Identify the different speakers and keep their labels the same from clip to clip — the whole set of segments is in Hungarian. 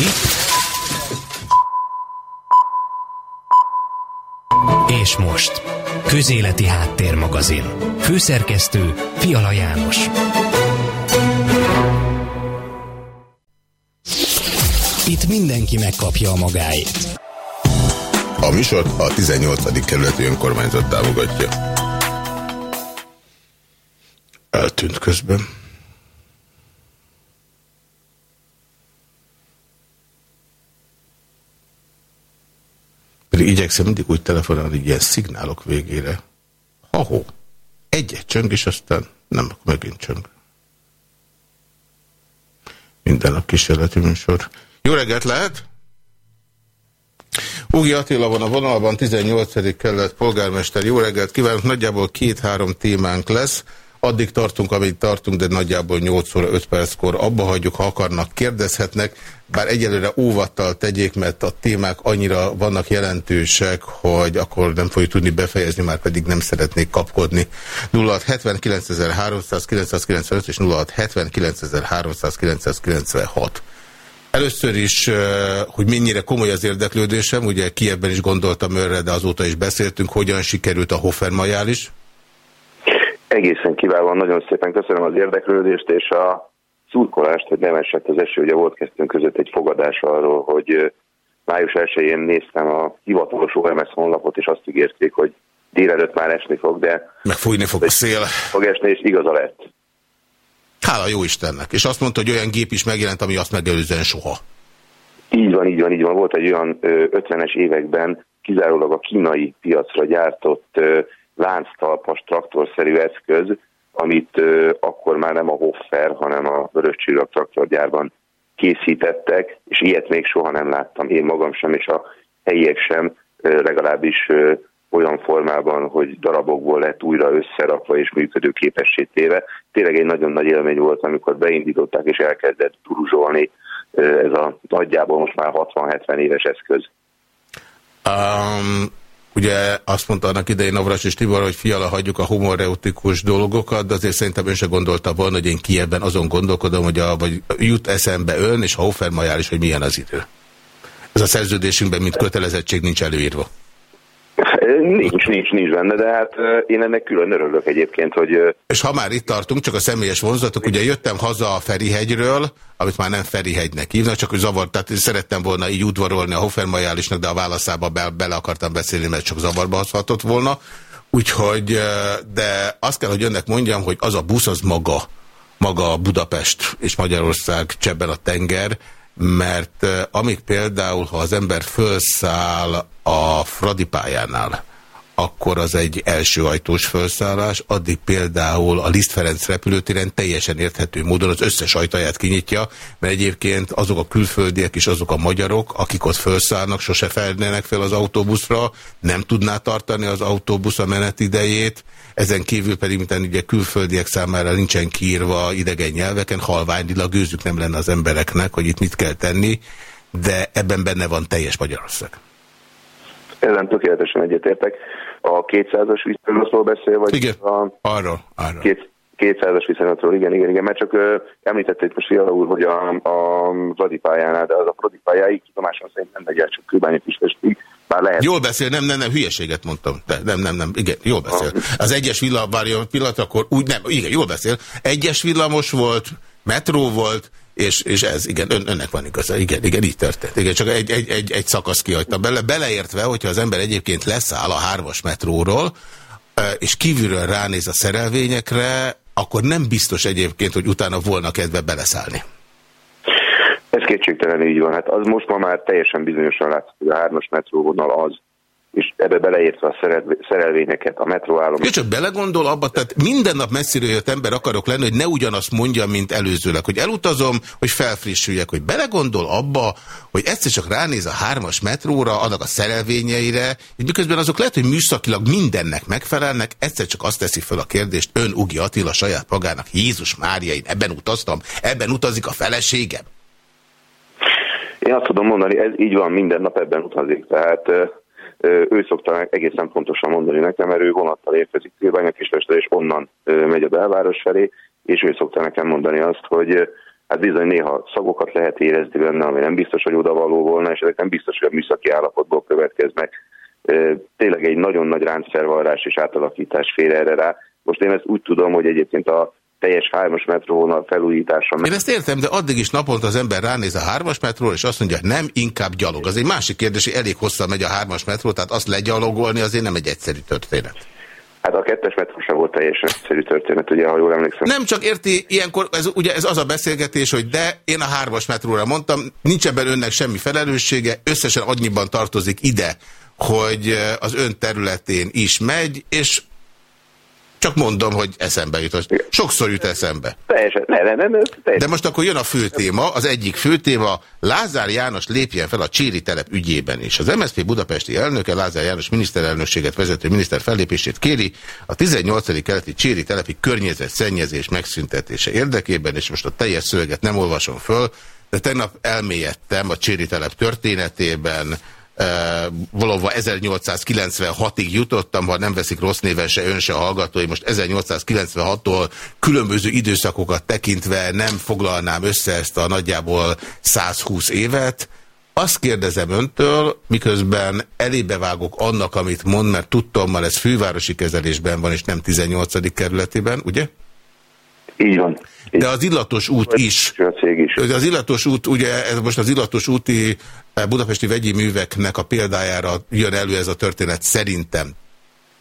Speaker 1: Itt. És most. Közéleti Háttérmagazin. Főszerkesztő Fiala János. Itt mindenki megkapja a magáét.
Speaker 2: A műsort a 18. kerületi önkormányzat támogatja. Eltűnt közben. Pedig igyekszem mindig úgy telefonálni, ilyen szignálok végére. Ha-ho. Egyet csöng, és aztán nem, akkor megint csöng. Minden nap kísérleti műsor. Jó reggelt lehet? Ugi Attila van a vonalban, 18. kellett polgármester. Jó reggelt kívánok, nagyjából két-három témánk lesz. Addig tartunk, amíg tartunk, de nagyjából 8 óra 5 perckor abba hagyjuk, ha akarnak, kérdezhetnek, bár egyelőre óvattal tegyék, mert a témák annyira vannak jelentősek, hogy akkor nem fogjuk tudni befejezni, már pedig nem szeretnék kapkodni. 0679.395 és 0679.396. Először is, hogy mennyire komoly az érdeklődésem, ugye Kievben is gondoltam őre, de azóta is beszéltünk, hogyan sikerült a Hofer is.
Speaker 3: Egészen kiválóan, nagyon szépen köszönöm az érdeklődést és a szurkolást, hogy nem esett az eső. Ugye volt kezdtünk között egy fogadás arról, hogy május 1-én néztem a hivatalos OMS honlapot, és azt ígérték, hogy délelőtt már esni fog, de...
Speaker 2: Meg fújni fog a szél.
Speaker 3: Fog esni, és igaza lett.
Speaker 2: Hála jó Istennek. És azt mondta, hogy olyan gép is megjelent, ami azt megelőzően soha.
Speaker 3: Így van, így van, így van. Volt egy olyan 50-es években kizárólag a kínai piacra gyártott lánctalpas traktorszerű eszköz, amit akkor már nem a Hoffer, hanem a Vörös Csillag traktorgyárban készítettek, és ilyet még soha nem láttam, én magam sem, és a helyiek sem, legalábbis olyan formában, hogy darabokból lett újra összerakva és működő képessé téve. Tényleg egy nagyon nagy élmény volt, amikor beindították és elkezdett turuzsolni ez a nagyjából most már 60-70 éves eszköz.
Speaker 2: Um, Ugye azt mondta annak idején Navras és Tibor, hogy fiala hagyjuk a homoreutikus dolgokat, de azért szerintem ön se gondolta volna, hogy én Kievben azon gondolkodom, hogy a, vagy jut eszembe ön és a Hoffermajár is, hogy milyen az idő. Ez a szerződésünkben, mint kötelezettség nincs előírva.
Speaker 3: Nincs, nincs, nincs benne, de hát én ennek külön örülök egyébként, hogy...
Speaker 2: És ha már itt tartunk, csak a személyes vonzatok, ugye jöttem haza a Ferihegyről, amit már nem Ferihegynek hívnak, csak hogy zavart, tehát szerettem volna így udvarolni a Hoffermajálisnak, de a válaszába be, bele akartam beszélni, mert csak zavarba hozhatott volna. Úgyhogy, de azt kell, hogy önnek mondjam, hogy az a busz az maga, maga Budapest és Magyarország csebben a tenger, mert amíg például, ha az ember fölszáll a Fradi pályánál, akkor az egy első ajtós felszállás, addig például a Liszt Ferenc repülőtéren teljesen érthető módon az összes ajtaját kinyitja, mert egyébként azok a külföldiek és azok a magyarok, akik ott felszállnak, sose felnének fel az autóbuszra, nem tudná tartani az autóbusz a menetidejét, ezen kívül pedig, mint ugye külföldiek számára nincsen kiírva idegen nyelveken, halványilag gőzük nem lenne az embereknek, hogy itt mit kell tenni, de ebben benne van teljes Magyarország.
Speaker 3: Ezen tökéletesen egyetértek. A 200-as viszonylatról beszél, vagy
Speaker 2: igen,
Speaker 3: a...
Speaker 2: arról, arról.
Speaker 3: Két, 200-as viszonylatról, igen, igen, igen, mert csak uh, említette itt most Fiala úr, hogy a, a Fradi pályánál, de az a Fradi pályáig, tudomásom szerint nem megy el csak Kőbányi Pistestig,
Speaker 2: bár lehet. Jól beszél, nem, nem, nem, hülyeséget mondtam. De, nem, nem, nem, igen, jól beszél. Az egyes villamos, várjon pillanat, akkor úgy nem, igen, jól beszél. Egyes villamos volt, metró volt, és, és ez, igen, ön, önnek van igaza, igen, igen, így történt. Igen, csak egy, egy, egy, egy szakasz kihagytam bele, beleértve, hogyha az ember egyébként leszáll a hármas metróról, és kívülről ránéz a szerelvényekre, akkor nem biztos egyébként, hogy utána volna kedve beleszállni.
Speaker 3: Ez kétségtelen így van. Hát az most ma már teljesen bizonyosan látszik, hogy a hármas metróvonal az, és ebbe beleértve a szerelvényeket, a metróállomás.
Speaker 2: csak belegondol abba, tehát minden nap messziről jött ember akarok lenni, hogy ne ugyanazt mondja, mint előzőleg, hogy elutazom, hogy felfrissüljek, hogy belegondol abba, hogy egyszer csak ránéz a hármas metróra, annak a szerelvényeire, és miközben azok lehet, hogy műszakilag mindennek megfelelnek, egyszer csak azt teszi fel a kérdést, ön Ugi Attila saját magának, Jézus Mária, én ebben utaztam, ebben utazik a feleségem.
Speaker 3: Én azt tudom mondani, ez így van, minden nap ebben utazik, tehát ő szokta egészen pontosan mondani nekem, mert ő vonattal érkezik Tilbánya Kispestre, és onnan megy a belváros felé, és ő szokta nekem mondani azt, hogy hát bizony néha szagokat lehet érezni benne, ami nem biztos, hogy odavaló volna, és ezek nem biztos, hogy a műszaki állapotból következnek. Tényleg egy nagyon nagy ráncszervarrás és átalakítás fér erre rá. Most én ezt úgy tudom, hogy egyébként a teljes hármas metróvonal felújítása.
Speaker 2: Én ezt értem, de addig is naponta az ember ránéz a hármas metróról, és azt mondja, nem, inkább gyalog. Az egy másik kérdés, hogy elég hosszan megy a hármas metró, tehát azt legyalogolni azért nem egy egyszerű történet.
Speaker 3: Hát a kettes metró sem volt teljesen egyszerű történet, ugye, ha jól emlékszem.
Speaker 2: Nem csak érti, ilyenkor, ez, ugye ez az a beszélgetés, hogy de én a hármas metróra mondtam, nincs ebben önnek semmi felelőssége, összesen annyiban tartozik ide, hogy az ön területén is megy, és csak mondom, hogy eszembe jutott. Sokszor jut eszembe.
Speaker 3: Teljesen, ne, ne, ne, ne, teljesen.
Speaker 2: De most akkor jön a fő téma, az egyik fő téma, Lázár János lépjen fel a Cséri telep ügyében is. Az MSZP budapesti elnöke Lázár János miniszterelnökséget vezető miniszter fellépését kéri a 18. keleti Cséri telepi környezet szennyezés megszüntetése érdekében, és most a teljes szöveget nem olvasom föl, de tegnap elmélyedtem a Cséri telep történetében, valóban 1896-ig jutottam, ha nem veszik rossz néven se ön, se a hallgatói, most 1896-tól különböző időszakokat tekintve nem foglalnám össze ezt a nagyjából 120 évet. Azt kérdezem öntől, miközben elébevágok annak, amit mond, mert tudtommal ez fővárosi kezelésben van, és nem 18. kerületében, ugye?
Speaker 3: Így van.
Speaker 2: De az illatos út is. is. Az illatos út, ugye ez most az illatos úti eh, budapesti vegyi műveknek a példájára jön elő ez a történet szerintem.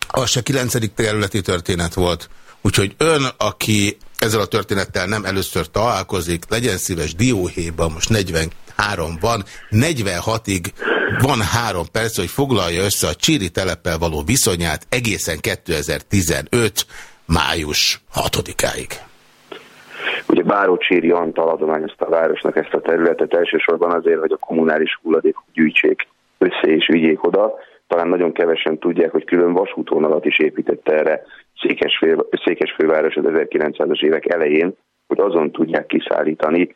Speaker 2: Az se 9. területi történet volt. Úgyhogy ön, aki ezzel a történettel nem először találkozik, legyen szíves dióhéjban, most 43 van, 46-ig van három perc, hogy foglalja össze a Csíri teleppel való viszonyát egészen 2015. május 6-áig.
Speaker 3: Ugye Bárócséri Antal adományozta a városnak ezt a területet elsősorban azért, hogy a kommunális hulladékot gyűjtsék össze és vigyék oda. Talán nagyon kevesen tudják, hogy külön vasútvonalat is építette erre Székesfő, Székesfőváros az 1900-as évek elején, hogy azon tudják kiszállítani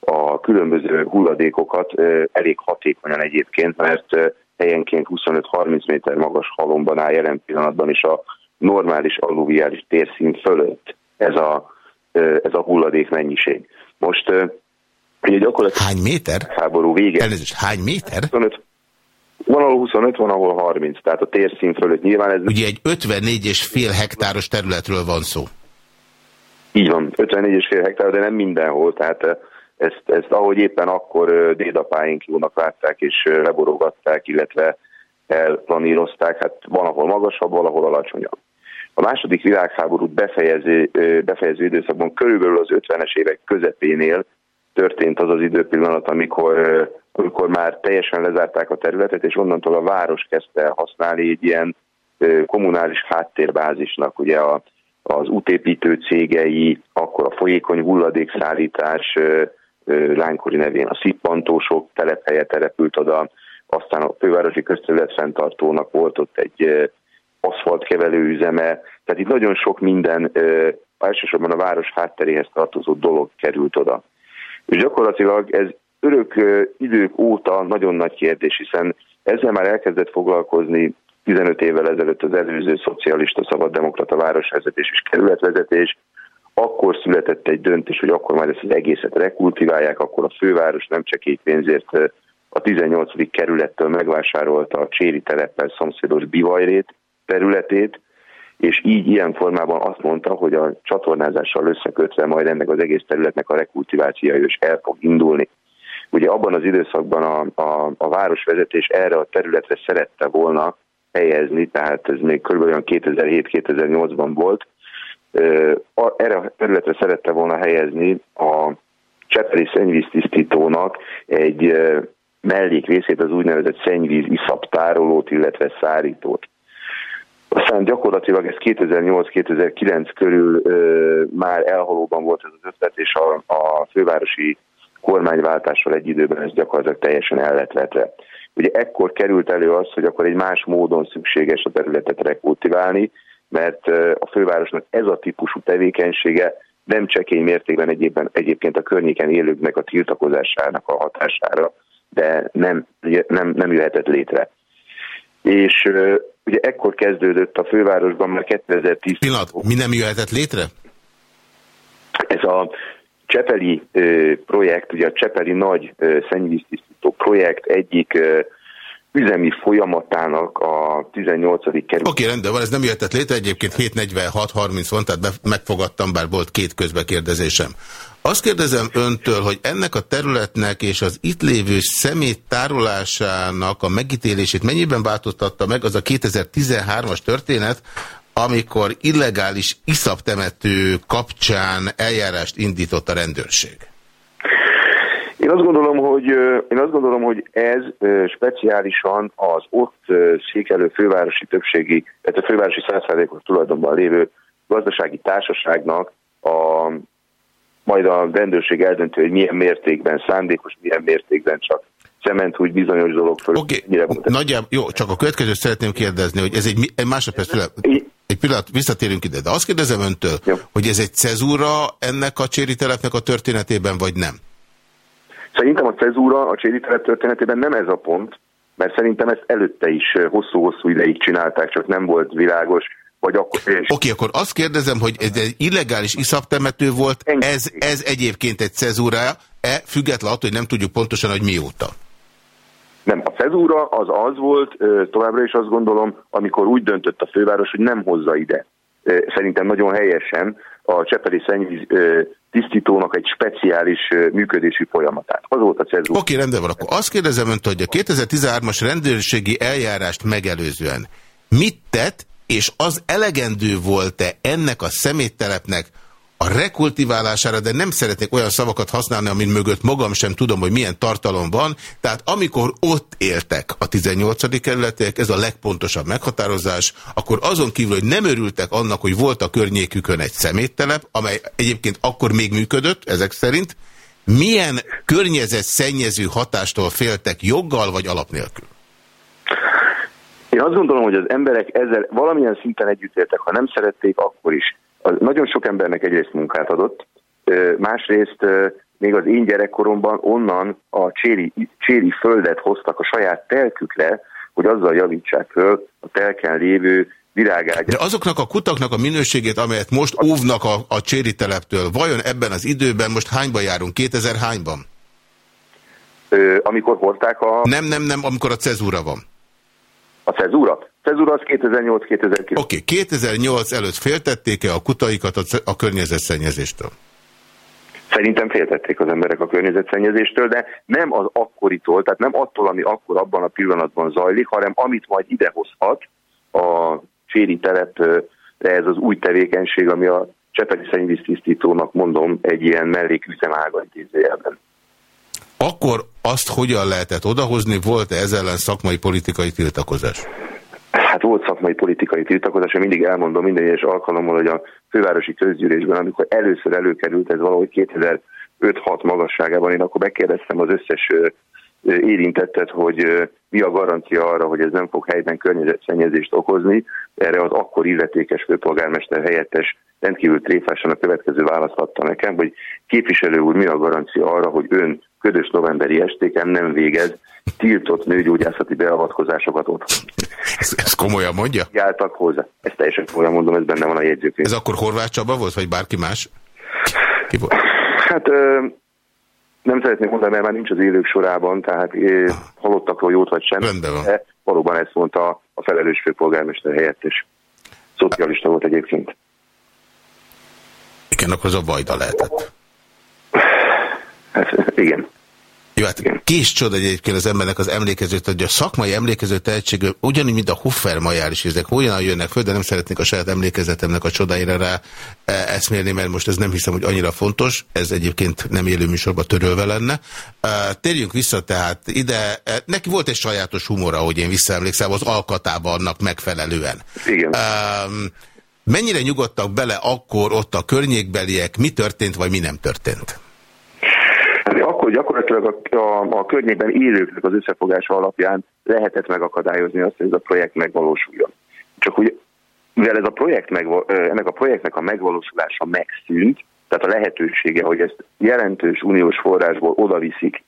Speaker 3: a különböző hulladékokat elég hatékonyan egyébként, mert helyenként 25-30 méter magas halomban áll jelen pillanatban is a normális alluviális térszint fölött ez a ez a hulladék mennyiség. Most ugye gyakorlatilag...
Speaker 2: Hány méter?
Speaker 3: Háború vége.
Speaker 2: Elnézést, hány méter?
Speaker 3: 25, van ahol 25, van ahol 30, tehát a térszín fölött nyilván ez...
Speaker 2: Ugye egy 54 és fél hektáros területről van szó.
Speaker 3: Így van, 54 és fél hektár, de nem mindenhol, tehát ezt, ezt ahogy éppen akkor dédapáink jónak látták és leborogatták, illetve elplanírozták, hát van ahol magasabb, valahol alacsonyabb. A második világháborút befejező, befejező időszakban körülbelül az 50-es évek közepénél történt az az időpillanat, amikor, amikor már teljesen lezárták a területet, és onnantól a város kezdte használni egy ilyen kommunális háttérbázisnak, ugye a, az útépítő cégei, akkor a folyékony hulladékszállítás lánykori nevén a szippantósok telephelye települt oda, aztán a fővárosi közterület fenntartónak volt ott egy aszfaltkevelő üzeme, tehát itt nagyon sok minden, elsősorban a város hátteréhez tartozó dolog került oda. És gyakorlatilag ez örök idők óta nagyon nagy kérdés, hiszen ezzel már elkezdett foglalkozni 15 évvel ezelőtt az előző szocialista szabaddemokrata városvezetés és kerületvezetés, akkor született egy döntés, hogy akkor majd ezt az egészet rekultiválják, akkor a főváros nem csak egy pénzért a 18. kerülettől megvásárolta a Cséri teleppel szomszédos Bivajrét, területét, és így ilyen formában azt mondta, hogy a csatornázással összekötve majd ennek az egész területnek a rekultivációja is el fog indulni. Ugye abban az időszakban a, a, a városvezetés erre a területre szerette volna helyezni, tehát ez még kb. 2007-2008-ban volt, erre a területre szerette volna helyezni a Csepeli szennyvíztisztítónak egy mellékrészét, az úgynevezett szennyvíz iszaptárolót, illetve szárítót. Aztán gyakorlatilag ez 2008-2009 körül ö, már elhalóban volt ez az ötlet, és a, a fővárosi kormányváltással egy időben ez gyakorlatilag teljesen el lett vetve. Ugye ekkor került elő az, hogy akkor egy más módon szükséges a területet rekultiválni, mert a fővárosnak ez a típusú tevékenysége nem csekély mértékben egyébben, egyébként a környéken élőknek a tiltakozásának a hatására, de nem, nem, nem jöhetett létre. És Ugye ekkor kezdődött a fővárosban már 2010...
Speaker 2: Pillanat, mi nem jöhetett létre?
Speaker 3: Ez a Csepeli projekt, ugye a Csepeli nagy szennyvíztisztító projekt egyik üzemi folyamatának a 18. kerület.
Speaker 2: Oké, rendben van, ez nem jöhetett létre, egyébként 7.46.30 van, tehát megfogadtam, bár volt két közbekérdezésem. Azt kérdezem öntől, hogy ennek a területnek és az itt lévő szemét tárolásának a megítélését mennyiben változtatta meg az a 2013-as történet, amikor illegális iszaptemető kapcsán eljárást indított a rendőrség?
Speaker 3: Én azt gondolom, hogy, én azt gondolom, hogy ez speciálisan az ott székelő fővárosi többségi, tehát a fővárosi százszázalékos tulajdonban lévő gazdasági társaságnak a, majd a rendőrség eldöntő, hogy milyen mértékben szándékos, milyen mértékben csak cement úgy bizonyos dolog föl.
Speaker 2: Oké, okay. nagyjából, jó, csak a következőt szeretném kérdezni, hogy ez egy, egy másodperc, egy pillanat, visszatérünk ide, de azt kérdezem öntől, jó. hogy ez egy cezúra ennek a cséri telepnek a történetében, vagy nem?
Speaker 3: Szerintem a cezúra a cséri telep történetében nem ez a pont, mert szerintem ezt előtte is hosszú-hosszú ideig csinálták, csak nem volt világos, vagy akkor...
Speaker 2: Oké, okay, akkor azt kérdezem, hogy ez egy illegális iszaptemető volt, ez, ez egyébként egy cezúra-e, független attól, hogy nem tudjuk pontosan, hogy mióta?
Speaker 3: Nem, a cezúra az az volt, továbbra is azt gondolom, amikor úgy döntött a főváros, hogy nem hozza ide. Szerintem nagyon helyesen a Csepeli szennyvíz tisztítónak egy speciális működési folyamatát. Az volt a cezúra.
Speaker 2: Oké, rendben van. Akkor azt kérdezem önt, hogy a 2013-as rendőrségi eljárást megelőzően mit tett, és az elegendő volt-e ennek a szeméttelepnek a rekultiválására, de nem szeretnék olyan szavakat használni, amin mögött magam sem tudom, hogy milyen tartalom van. Tehát amikor ott éltek a 18. kerületiek, ez a legpontosabb meghatározás, akkor azon kívül, hogy nem örültek annak, hogy volt a környékükön egy szeméttelep, amely egyébként akkor még működött, ezek szerint, milyen környezet szennyező hatástól féltek joggal vagy alap nélkül?
Speaker 3: Én azt gondolom, hogy az emberek ezzel valamilyen szinten együtt éltek, ha nem szerették, akkor is nagyon sok embernek egyrészt munkát adott, másrészt még az én gyerekkoromban onnan a cséri, cséri földet hoztak a saját telkükre, hogy azzal javítsák föl a telken lévő virágágyat.
Speaker 2: De azoknak a kutaknak a minőségét, amelyet most óvnak a, a cséri teleptől, vajon ebben az időben most hányba járunk? 2000 hányban?
Speaker 3: Ö, amikor hordták a...
Speaker 2: Nem, nem, nem, amikor a cezúra van.
Speaker 3: A cezúra? Cezúra az 2008-2009. Oké,
Speaker 2: okay. 2008 előtt féltették-e a kutaikat a, a környezetszennyezéstől?
Speaker 3: Szerintem féltették az emberek a környezetszennyezéstől, de nem az akkoritól, tehát nem attól, ami akkor abban a pillanatban zajlik, hanem amit majd idehozhat a cséri telepre ez az új tevékenység, ami a Csepeli szennyvíztisztítónak mondom egy ilyen melléküzemága intézőjelben.
Speaker 2: Akkor azt hogyan lehetett odahozni? Volt-e ezzel ellen szakmai politikai tiltakozás?
Speaker 3: Hát volt szakmai politikai tiltakozás, én mindig elmondom minden egyes alkalommal, hogy a fővárosi közgyűlésben, amikor először előkerült ez valahogy 2005-6 magasságában, én akkor megkérdeztem az összes érintettet, hogy mi a garancia arra, hogy ez nem fog helyben környezetszennyezést okozni. Erre az akkor illetékes főpolgármester helyettes rendkívül tréfásan a következő választ adta nekem, hogy képviselő úr, mi a garancia arra, hogy ön ködös novemberi estéken nem végez tiltott nőgyógyászati beavatkozásokat ott.
Speaker 2: Ez, ez komolyan mondja?
Speaker 3: Jártak hozzá. Ezt teljesen komolyan mondom, ez benne van a jegyzőkönyv.
Speaker 2: Ez akkor Horváth Csaba volt, vagy bárki más?
Speaker 3: Ki volt? Hát ö, nem szeretném mondani, mert már nincs az élők sorában, tehát ö, halottakról jót vagy sem.
Speaker 2: Rendben van.
Speaker 3: Valóban ezt mondta a felelős főpolgármester helyettes. Szocialista volt egyébként.
Speaker 2: Igen, akkor az a Vajda lehetett.
Speaker 3: Hát, igen.
Speaker 2: Jó, hát kis csoda egyébként az embernek az emlékezőt, hogy a szakmai emlékező tehetség ugyanúgy, mint a Huffer majár is, ezek hogyan jönnek föl, de nem szeretnék a saját emlékezetemnek a csodáira rá e, eszmélni, mert most ez nem hiszem, hogy annyira fontos, ez egyébként nem élő műsorban törölve lenne. E, térjünk vissza tehát ide, e, neki volt egy sajátos humora, hogy én visszaemlékszem, az alkatában annak megfelelően.
Speaker 3: Igen.
Speaker 2: Mennyire nyugodtak bele akkor ott a környékbeliek, mi történt, vagy mi nem történt?
Speaker 3: Gyakorlatilag a, a, a környékben élőknek az összefogása alapján lehetett megakadályozni azt, hogy ez a projekt megvalósuljon. Csak úgy, mivel ez a projekt megval, ennek a projektnek a megvalósulása megszűnt, tehát a lehetősége, hogy ezt jelentős uniós forrásból odaviszik,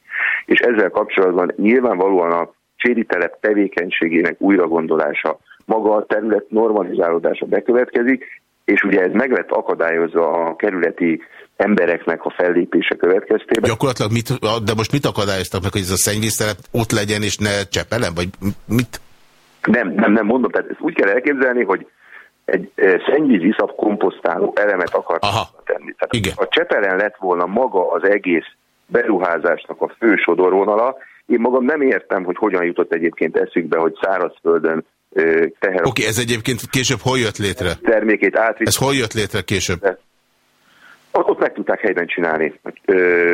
Speaker 3: és ezzel kapcsolatban nyilvánvalóan a cséri telep tevékenységének újragondolása, maga a terület normalizálódása bekövetkezik, és ugye ez meg lett akadályozva a kerületi embereknek a fellépése következtében.
Speaker 2: Gyakorlatilag mit, de most mit akadályoztak meg, hogy ez a szennyvíztelep ott legyen és ne Csepelen, vagy mit?
Speaker 3: Nem, nem, nem mondom, tehát ezt úgy kell elképzelni, hogy egy szennyvíz iszap komposztáló elemet akar tenni. Tehát
Speaker 2: Igen.
Speaker 3: a Csepelen lett volna maga az egész beruházásnak a fő sodorvonala, én magam nem értem, hogy hogyan jutott egyébként eszükbe, hogy szárazföldön teher...
Speaker 2: Oké, okay, ez egyébként később hol jött létre?
Speaker 3: Termékét átvitt.
Speaker 2: Ez hol jött létre később?
Speaker 3: Ott, meg tudták helyben csinálni.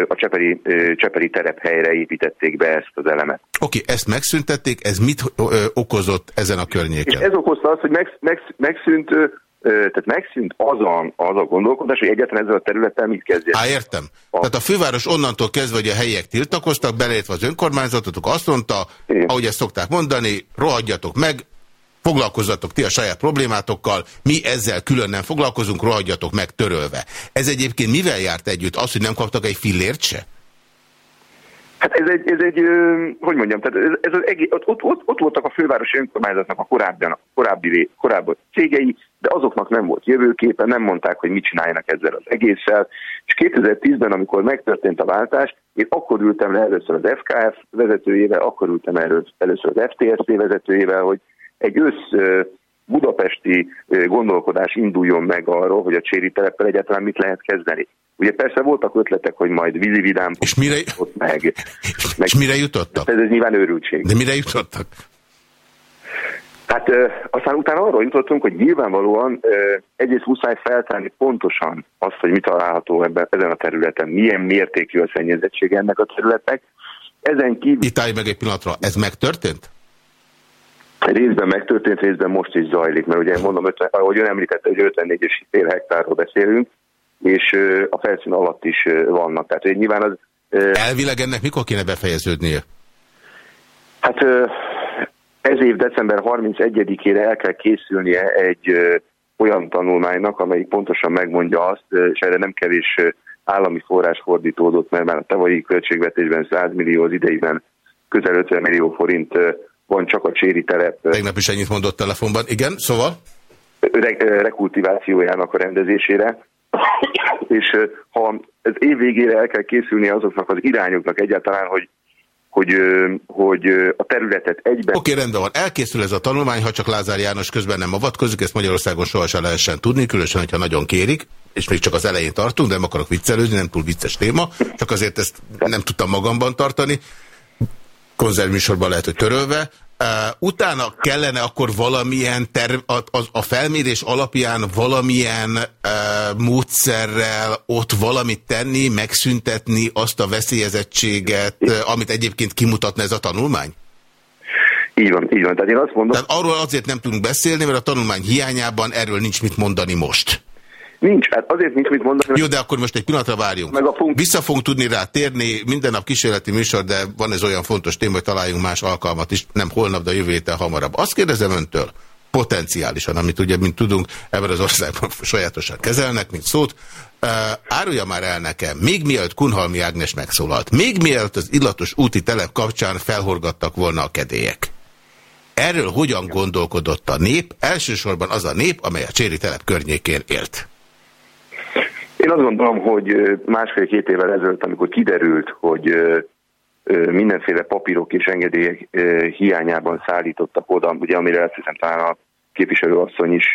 Speaker 3: A Cseperi, Cseperi telephelyre építették be ezt az elemet.
Speaker 2: Oké, okay, ezt megszüntették, ez mit okozott ezen a környéken?
Speaker 3: És ez okozta azt, hogy meg, meg, megszűnt tehát megszűnt az a, az a gondolkodás, hogy egyáltalán ezzel a területen mit kezdjen.
Speaker 2: Á, értem. A... Tehát a főváros onnantól kezdve, hogy a helyiek tiltakoztak, beleértve az önkormányzatotok azt mondta, Igen. ahogy ezt szokták mondani, rohadjatok meg, foglalkozzatok ti a saját problémátokkal, mi ezzel külön nem foglalkozunk, rohadjatok meg törölve. Ez egyébként mivel járt együtt? Az, hogy nem kaptak egy fillért se?
Speaker 3: Hát ez egy, ez egy hogy mondjam, tehát ez, ez az egész, ott, ott, ott voltak a fővárosi önkormányzatnak a korábbi, korábbi, korábbi cégei, de azoknak nem volt jövőképe, nem mondták, hogy mit csináljanak ezzel az egésszel. És 2010-ben, amikor megtörtént a váltás, én akkor ültem le először az FKF vezetőjével, akkor ültem először az FTSZ vezetőjével, hogy egy össz budapesti gondolkodás induljon meg arról, hogy a Cséri teleppel egyáltalán mit lehet kezdeni. Ugye persze voltak ötletek, hogy majd vízividám
Speaker 2: és mire,
Speaker 3: meg,
Speaker 2: meg. És mire jutottak?
Speaker 3: Ez, ez nyilván őrültség.
Speaker 2: De mire jutottak?
Speaker 3: Hát ö, aztán utána arról jutottunk, hogy nyilvánvalóan ö, egyrészt muszáj feltárni pontosan azt, hogy mi található ebben, ezen a területen, milyen mértékű a szennyezettség ennek a területnek. Ezen kívül...
Speaker 2: Itt állj meg egy pillanatra, ez megtörtént?
Speaker 3: Részben megtörtént, részben most is zajlik, mert ugye mondom, 50, ahogy ön említette, hogy 54 és fél hektárról beszélünk, és a felszín alatt is vannak. Tehát hogy nyilván az...
Speaker 2: Elvileg ennek mikor kéne befejeződnie?
Speaker 3: Hát ez év december 31-ére el kell készülnie egy olyan tanulmánynak, amelyik pontosan megmondja azt, és erre nem kevés állami forrás fordítódott, mert már a tavalyi költségvetésben 100 millió, az idejében közel 50 millió forint van csak a Cséri telep.
Speaker 2: Tegnap is ennyit mondott telefonban. Igen, szóval?
Speaker 3: Re rekultivációjának a rendezésére. És ha ez év végére el kell készülni azoknak az irányoknak egyáltalán, hogy hogy, hogy a területet egyben...
Speaker 2: Oké, okay, rendben van. Elkészül ez a tanulmány, ha csak Lázár János közben nem avatkozik, ezt Magyarországon sohasem lehessen tudni, különösen, hogyha nagyon kérik, és még csak az elején tartunk, de nem akarok viccelődni, nem túl vicces téma, csak azért ezt nem tudtam magamban tartani konzervműsorban lehet, hogy törölve. Uh, utána kellene akkor valamilyen terv, a, a, a felmérés alapján valamilyen uh, módszerrel ott valamit tenni, megszüntetni azt a veszélyezettséget, uh, amit egyébként kimutatna ez a tanulmány?
Speaker 3: Így van, így van. Tehát én azt mondom...
Speaker 2: Tehát arról azért nem tudunk beszélni, mert a tanulmány hiányában erről nincs mit mondani most.
Speaker 3: Nincs, hát azért nincs mit mondani.
Speaker 2: Jó, de akkor most egy pillanatra várjunk. Meg a funk... Vissza fogunk tudni rá térni, minden nap kísérleti műsor, de van ez olyan fontos téma, hogy találjunk más alkalmat is, nem holnap, de a jövő héten hamarabb. Azt kérdezem öntől, potenciálisan, amit ugye, mint tudunk, ebben az országban sajátosan kezelnek, mint szót, uh, árulja már el nekem, még mielőtt Kunhalmi Ágnes megszólalt, még mielőtt az illatos úti telep kapcsán felhorgattak volna a kedélyek. Erről hogyan gondolkodott a nép? Elsősorban az a nép, amely a Cséri telep környékén élt.
Speaker 3: Én azt gondolom, hogy másfél-két évvel ezelőtt, amikor kiderült, hogy mindenféle papírok és engedélyek hiányában szállítottak oda, ugye amire azt hiszem talán a képviselőasszony is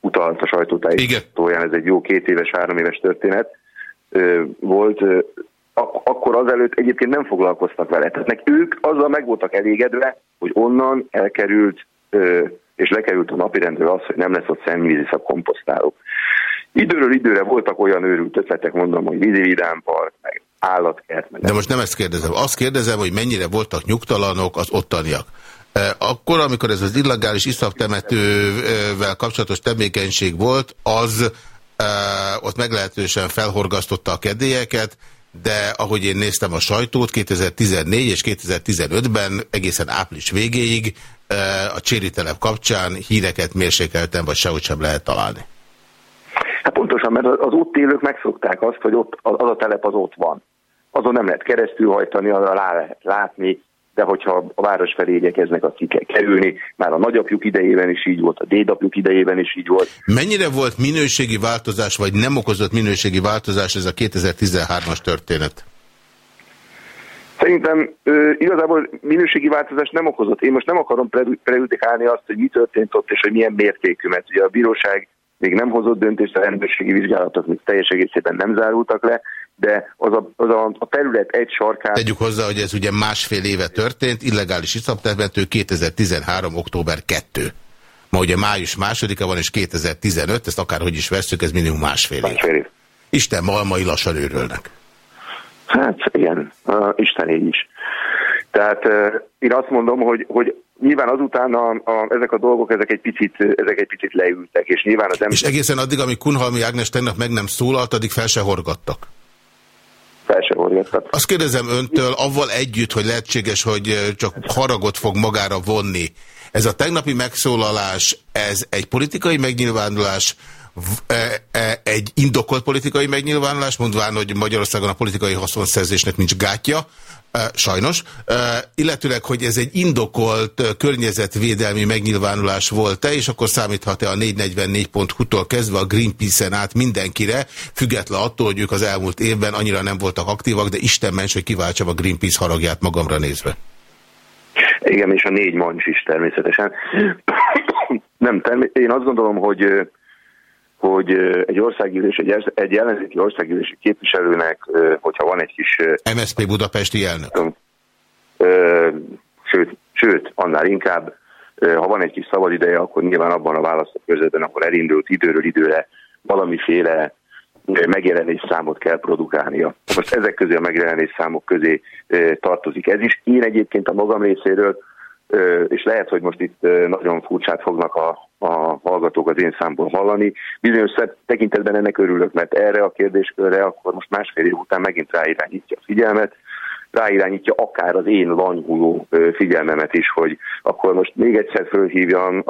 Speaker 3: utalt a sajtótájékoztatóján, ez egy jó két éves, három éves történet volt, akkor azelőtt egyébként nem foglalkoztak vele. Tehát ők azzal meg voltak elégedve, hogy onnan elkerült és lekerült a napirendről az, hogy nem lesz ott szennyvízi komposztáló. Időről időre voltak olyan őrült ötletek, mondom, hogy vízividámpark, meg állatkert. Meg
Speaker 2: De most nem ezt kérdezem. Azt kérdezem, hogy mennyire voltak nyugtalanok az ottaniak. E, akkor, amikor ez az illegális iszaptemetővel kapcsolatos tevékenység volt, az e, ott meglehetősen felhorgasztotta a kedélyeket, de ahogy én néztem a sajtót, 2014 és 2015-ben egészen április végéig e, a Cséri telep kapcsán híreket mérsékeltem, vagy sehogy sem lehet találni.
Speaker 3: Hát pontosan, mert az ott élők megszokták azt, hogy ott, az a telep az ott van. Azon nem lehet keresztül hajtani, arra rá lehet látni, de hogyha a város felé igyekeznek, azt ki kell kerülni. Már a nagyapjuk idejében is így volt, a dédapjuk idejében is így volt.
Speaker 2: Mennyire volt minőségi változás, vagy nem okozott minőségi változás ez a 2013-as történet?
Speaker 3: Szerintem ö, igazából minőségi változást nem okozott. Én most nem akarom prejudikálni azt, hogy mi történt ott, és hogy milyen mértékű, mert ugye a bíróság még nem hozott döntést, a rendőrségi vizsgálatok még teljes egészében nem zárultak le, de az a, az a, a terület egy sarkán...
Speaker 2: Tegyük hozzá, hogy ez ugye másfél éve történt, illegális iszaptemető 2013. október 2. Ma ugye május másodika van, és 2015, ezt akárhogy is veszük, ez minimum másfél év. Másfél év. Isten malmai lassan őrölnek.
Speaker 3: Hát igen, uh, Isten így is. Tehát uh, én azt mondom, hogy, hogy nyilván azután a, a, ezek a dolgok, ezek egy, picit, ezek egy picit leültek, és nyilván az
Speaker 2: ember... És egészen addig, amíg Kunhalmi Ágnes tegnap meg nem szólalt, addig fel se horgattak?
Speaker 3: Fel se horgattak.
Speaker 2: Azt kérdezem öntől, avval együtt, hogy lehetséges, hogy csak haragot fog magára vonni. Ez a tegnapi megszólalás, ez egy politikai megnyilvánulás, egy indokolt politikai megnyilvánulás, mondván, hogy Magyarországon a politikai haszonszerzésnek nincs gátja, e, sajnos, illetőleg, hogy ez egy indokolt környezetvédelmi megnyilvánulás volt-e, és akkor számíthat-e a 444.hu-tól kezdve a Greenpeace-en át mindenkire, független attól, hogy ők az elmúlt évben annyira nem voltak aktívak, de Isten ments, hogy kiváltsam a Greenpeace haragját magamra nézve.
Speaker 3: Igen, és a négy mancs is természetesen. Nem, term én azt gondolom, hogy hogy egy országgyűlés, egy, egy ellenzéki országgyűlési képviselőnek, hogyha van egy kis...
Speaker 2: MSZP budapesti elnök.
Speaker 3: Sőt, sőt, annál inkább, ha van egy kis szabad ideje, akkor nyilván abban a választó közöttben, akkor elindult időről időre valamiféle megjelenés számot kell produkálnia. Most ezek közé a megjelenés számok közé tartozik ez is. Én egyébként a magam részéről és lehet, hogy most itt nagyon furcsát fognak a, a hallgatók az én számból hallani. Bizonyos tekintetben ennek örülök, mert erre a kérdéskörre akkor most másfél év után megint ráirányítja a figyelmet, ráirányítja akár az én lanyhuló figyelmemet is, hogy akkor most még egyszer fölhívjam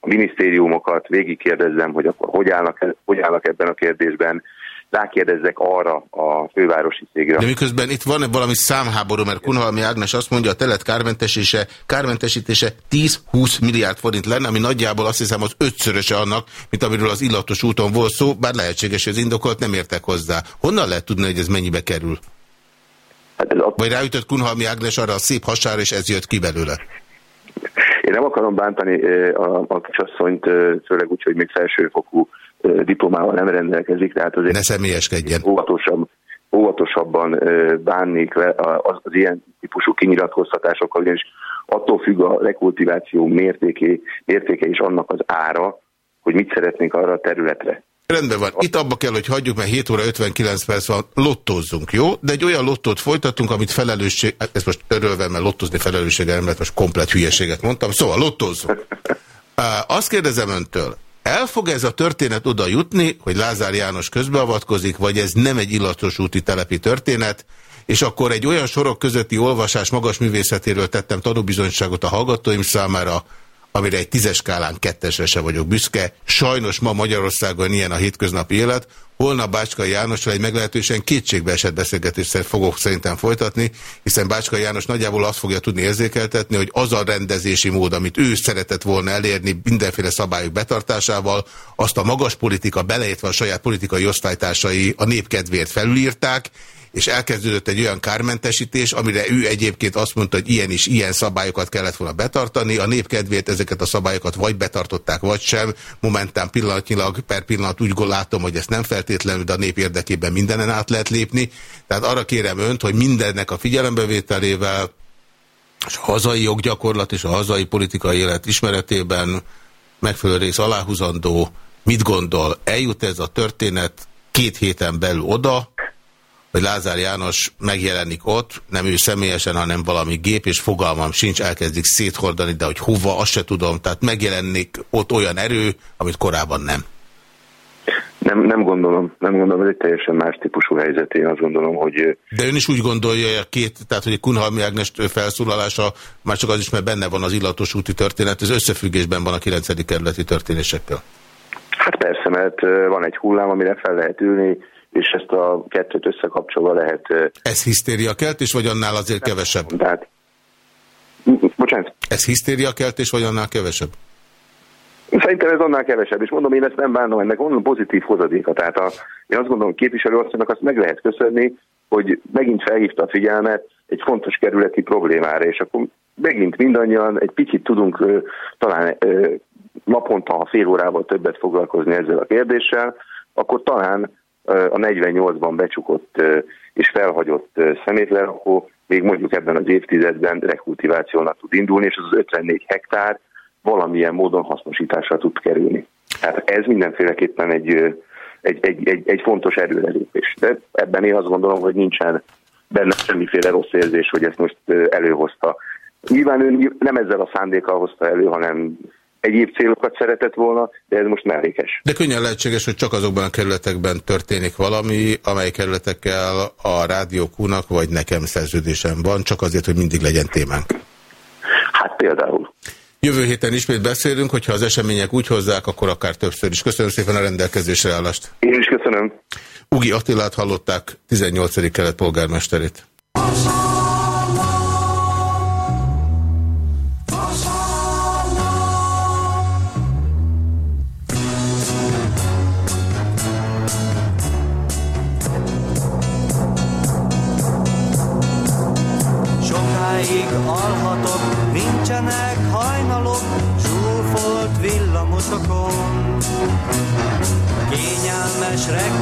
Speaker 3: a minisztériumokat, végigkérdezzem, hogy akkor hogy állnak, hogy állnak ebben a kérdésben, rákérdezzek arra a fővárosi cégre.
Speaker 2: De miközben itt van valami számháború, mert Kunhalmi Ágnes azt mondja, a telet kármentesítése, kármentesítése 10-20 milliárd forint lenne, ami nagyjából azt hiszem az ötszöröse annak, mint amiről az illatos úton volt szó, bár lehetséges, hogy az indokolt nem értek hozzá. Honnan lehet tudni, hogy ez mennyibe kerül? Hát ez a... Vagy ráütött Kunhalmi Ágnes arra a szép hasára, és ez jött ki belőle?
Speaker 3: Én nem akarom bántani a, a kisasszonyt, főleg úgy, hogy még felsőfokú diplomával nem rendelkezik, tehát azért
Speaker 2: ne személyeskedjen.
Speaker 3: Óvatosabb, óvatosabban bánnék az, az ilyen típusú kinyilatkoztatásokkal, ugyanis attól függ a rekultiváció mértéke, mértéke és annak az ára, hogy mit szeretnénk arra a területre.
Speaker 2: Rendben van. Itt abba kell, hogy hagyjuk, mert 7 óra 59 perc van, lottozzunk, jó? De egy olyan lottót folytatunk, amit felelősség, ezt most örölve, mert lottozni felelősséggel nem lehet, most komplet hülyeséget mondtam, szóval lottozzunk. Azt kérdezem öntől, el fog ez a történet oda jutni, hogy Lázár János közbeavatkozik, vagy ez nem egy illatos úti telepi történet, és akkor egy olyan sorok közötti olvasás magas művészetéről tettem tanúbizonyságot a hallgatóim számára, amire egy tízes skálán kettesre se vagyok büszke. Sajnos ma Magyarországon ilyen a hétköznapi élet. Holnap Bácskai Jánosra egy meglehetősen kétségbe esett beszélgetést fogok szerintem folytatni, hiszen Bácskai János nagyjából azt fogja tudni érzékeltetni, hogy az a rendezési mód, amit ő szeretett volna elérni mindenféle szabályok betartásával, azt a magas politika beleértve a saját politikai osztálytársai a népkedvéért felülírták, és elkezdődött egy olyan kármentesítés, amire ő egyébként azt mondta, hogy ilyen is ilyen szabályokat kellett volna betartani. A népkedvéért ezeket a szabályokat vagy betartották, vagy sem. Momentán pillanatnyilag per pillanat úgy látom, hogy ezt nem feltétlenül, de a nép érdekében mindenen át lehet lépni. Tehát arra kérem önt, hogy mindennek a figyelembevételével és a hazai joggyakorlat és a hazai politikai élet ismeretében megfelelő rész aláhuzandó, mit gondol, eljut ez a történet két héten belül oda, hogy Lázár János megjelenik ott, nem ő személyesen, hanem valami gép, és fogalmam sincs, elkezdik széthordani, de hogy hova, azt se tudom. Tehát megjelenik ott olyan erő, amit korábban nem.
Speaker 3: Nem, nem gondolom, nem gondolom, ez egy teljesen más típusú helyzet, én azt gondolom, hogy...
Speaker 2: De ön is úgy gondolja, hogy a két, tehát hogy Kunhalmi Ágnes felszólalása, már csak az is, mert benne van az illatos úti történet, ez összefüggésben van a 9. kerületi történésekkel.
Speaker 3: Hát persze, mert van egy hullám, amire fel lehet ülni, és ezt a kettőt összekapcsolva lehet...
Speaker 2: Ez hisztéria kelt, és vagy annál azért kevesebb?
Speaker 3: Tehát
Speaker 2: Ez hisztériakeltés, vagy annál kevesebb?
Speaker 3: Szerintem ez annál kevesebb, és mondom, én ezt nem bánom, ennek van pozitív hozadéka. Tehát a, én azt gondolom, képviselőasszonynak azt meg lehet köszönni, hogy megint felhívta a figyelmet egy fontos kerületi problémára, és akkor megint mindannyian egy picit tudunk talán naponta, ha fél órával többet foglalkozni ezzel a kérdéssel, akkor talán a 48-ban becsukott és felhagyott akkor még mondjuk ebben az évtizedben rekultivációnak tud indulni, és az, az 54 hektár valamilyen módon hasznosításra tud kerülni. Tehát ez mindenféleképpen egy, egy, egy, egy, egy fontos erőrelépés. De ebben én azt gondolom, hogy nincsen benne semmiféle rossz érzés, hogy ezt most előhozta. Nyilván ő nem ezzel a szándékkal hozta elő, hanem egyéb célokat szeretett volna, de ez most mellékes.
Speaker 2: De könnyen lehetséges, hogy csak azokban a kerületekben történik valami, amely kerületekkel a rádiókúnak vagy nekem szerződésem van, csak azért, hogy mindig legyen témánk.
Speaker 3: Hát például.
Speaker 2: Jövő héten ismét beszélünk, hogyha az események úgy hozzák, akkor akár többször is. Köszönöm szépen a rendelkezésre állást.
Speaker 3: Én is köszönöm.
Speaker 2: Ugi Attilát hallották, 18. kelet polgármesterét.
Speaker 4: Kényelmes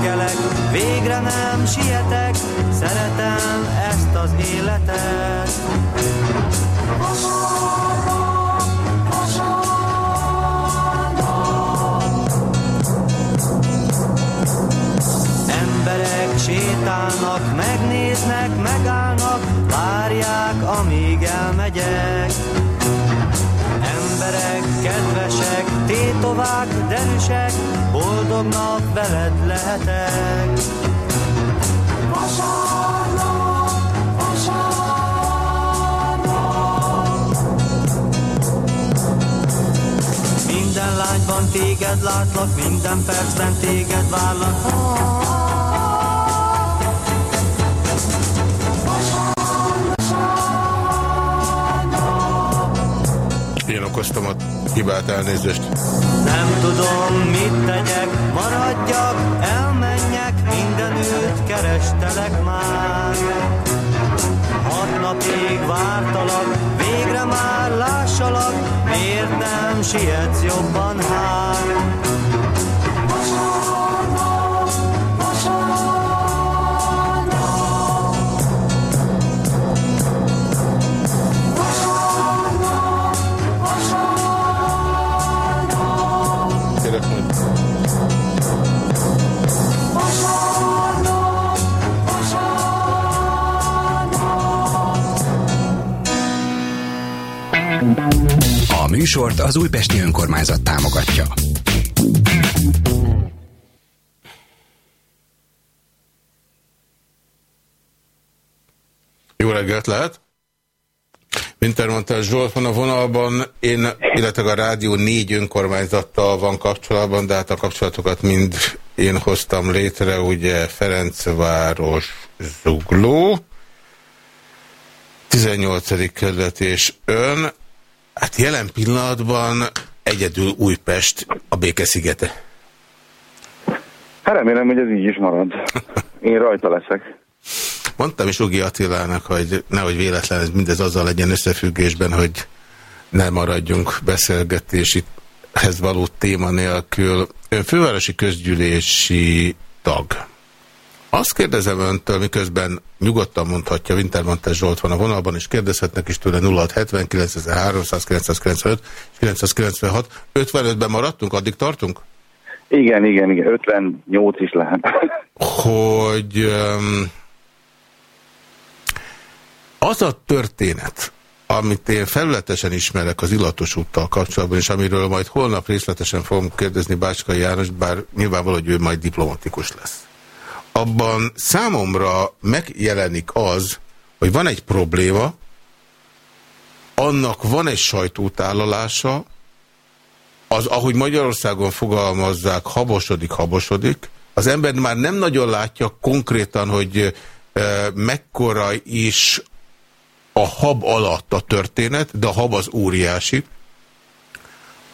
Speaker 4: reggelek, végre nem sietek, szeretem ezt az életet. Emberek sétálnak, megnéznek, megállnak, várják, amíg elmegyek emberek, kedvesek, tétovák, derűsek, boldognak veled lehetek. Vasárnap, vasárnap. Minden lányban téged látlak, minden percben téged várlak.
Speaker 2: okoztam a hibát, elnézést.
Speaker 4: Nem tudom, mit tegyek, maradjak, elmenjek, mindenütt kerestelek már. Hat napig vártalak, végre már lássalak, miért nem sietsz jobban hát?
Speaker 1: Műsort az Újpesti Önkormányzat támogatja.
Speaker 2: Jó reggelt lehet! Wintermantel Zsolt van a vonalban, én, illetve a Rádió négy önkormányzattal van kapcsolatban, de hát a kapcsolatokat mind én hoztam létre, ugye Ferencváros, Zugló, 18. kerület és ön. Hát jelen pillanatban egyedül Újpest a békeszigete.
Speaker 3: Hát remélem, hogy ez így is marad. Én rajta leszek.
Speaker 2: Mondtam is Ugi Attilának, hogy nehogy véletlen ez mindez azzal legyen összefüggésben, hogy ne maradjunk beszélgetéshez való téma nélkül. Ön fővárosi közgyűlési tag. Azt kérdezem öntől, miközben nyugodtan mondhatja, Wintermantel Zsolt van a vonalban, és kérdezhetnek is tőle 0670 9300 995 996. 55-ben maradtunk, addig tartunk?
Speaker 3: Igen, igen, igen, 58 is lehet.
Speaker 2: Hogy um, az a történet, amit én felületesen ismerek az illatos úttal kapcsolatban, és amiről majd holnap részletesen fogom kérdezni Bácskai János, bár nyilvánvaló, hogy ő majd diplomatikus lesz abban számomra megjelenik az, hogy van egy probléma, annak van egy sajtótállalása, az, ahogy Magyarországon fogalmazzák, habosodik, habosodik, az ember már nem nagyon látja konkrétan, hogy e, mekkora is a hab alatt a történet, de a hab az óriási.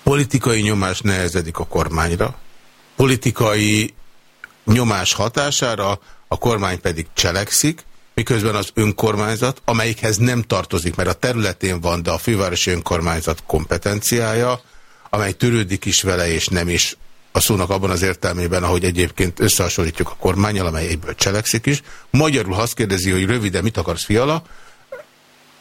Speaker 2: Politikai nyomás nehezedik a kormányra. Politikai nyomás hatására a kormány pedig cselekszik, miközben az önkormányzat, amelyikhez nem tartozik, mert a területén van, de a fővárosi önkormányzat kompetenciája, amely törődik is vele, és nem is a szónak abban az értelmében, ahogy egyébként összehasonlítjuk a kormányjal, amely egyből cselekszik is. Magyarul azt kérdezi, hogy röviden mit akarsz, fiala?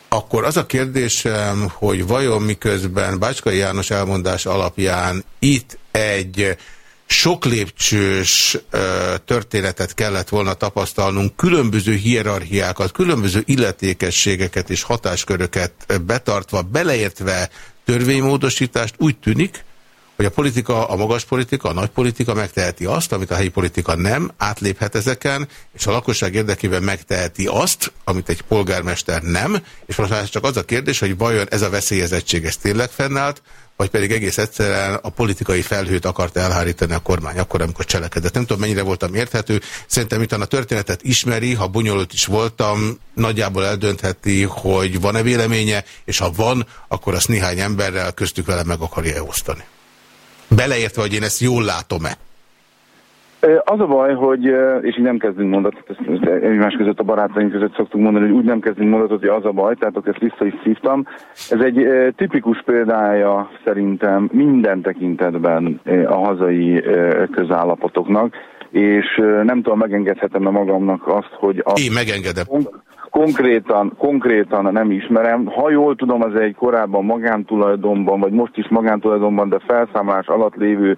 Speaker 2: Akkor az a kérdésem, hogy vajon miközben Bácskai János elmondás alapján itt egy sok lépcsős történetet kellett volna tapasztalnunk, különböző hierarchiákat, különböző illetékességeket és hatásköröket betartva, beleértve törvénymódosítást, úgy tűnik, hogy a politika, a magas politika, a nagy politika megteheti azt, amit a helyi politika nem, átléphet ezeken, és a lakosság érdekében megteheti azt, amit egy polgármester nem, és most már csak az a kérdés, hogy vajon ez a veszélyezettség ez tényleg fennállt, vagy pedig egész egyszerűen a politikai felhőt akart elhárítani a kormány akkor, amikor cselekedett. Nem tudom, mennyire voltam érthető. Szerintem, mint a történetet ismeri, ha bonyolult is voltam, nagyjából eldöntheti, hogy van-e véleménye, és ha van, akkor azt néhány emberrel köztük vele meg akarja osztani. Beleértve, hogy én ezt jól látom-e?
Speaker 5: Az a baj, hogy, és így nem kezdünk mondatot, ezt egymás között a barátaink között szoktunk mondani, hogy úgy nem kezdünk mondatot, hogy az a baj, tehát ezt vissza is szívtam. Ez egy tipikus példája szerintem minden tekintetben a hazai közállapotoknak, és nem tudom, megengedhetem-e magamnak azt, hogy... A...
Speaker 2: Én megengedem.
Speaker 5: Konkrétan, konkrétan nem ismerem. Ha jól tudom, az egy korábban magántulajdonban, vagy most is magántulajdonban, de felszámolás alatt lévő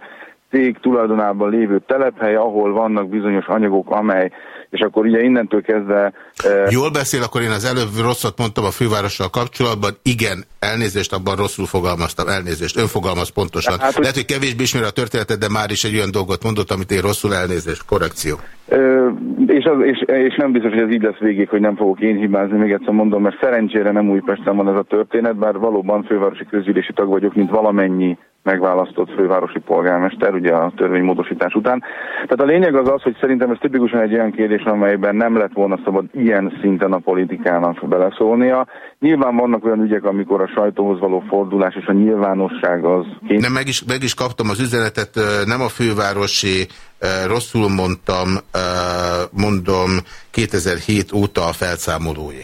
Speaker 5: cég tulajdonában lévő telephely, ahol vannak bizonyos anyagok, amely, és akkor ugye innentől kezdve...
Speaker 2: E... Jól beszél, akkor én az előbb rosszat mondtam a fővárossal kapcsolatban. Igen, elnézést, abban rosszul fogalmaztam, elnézést. Ön fogalmaz pontosan. Hát, Lehet, hogy kevésbé ismer a történetet, de már is egy olyan dolgot mondott, amit én rosszul elnézést. Korrekció.
Speaker 5: Ö, és, az, és, és nem biztos, hogy ez így lesz végig, hogy nem fogok én hibázni, még egyszer mondom, mert szerencsére nem Újpesten van ez a történet, bár valóban fővárosi közgyűlési tag vagyok, mint valamennyi megválasztott fővárosi polgármester, ugye a törvénymódosítás után. Tehát a lényeg az az, hogy szerintem ez tipikusan egy olyan kérdés, amelyben nem lett volna szabad ilyen szinten a politikának beleszólnia. Nyilván vannak olyan ügyek, amikor a sajtóhoz való fordulás és a nyilvánosság az...
Speaker 2: Kény... Nem, meg is, meg is kaptam az üzenetet, nem a fővárosi, rosszul mondtam, mondom 2007 óta a felszámolói.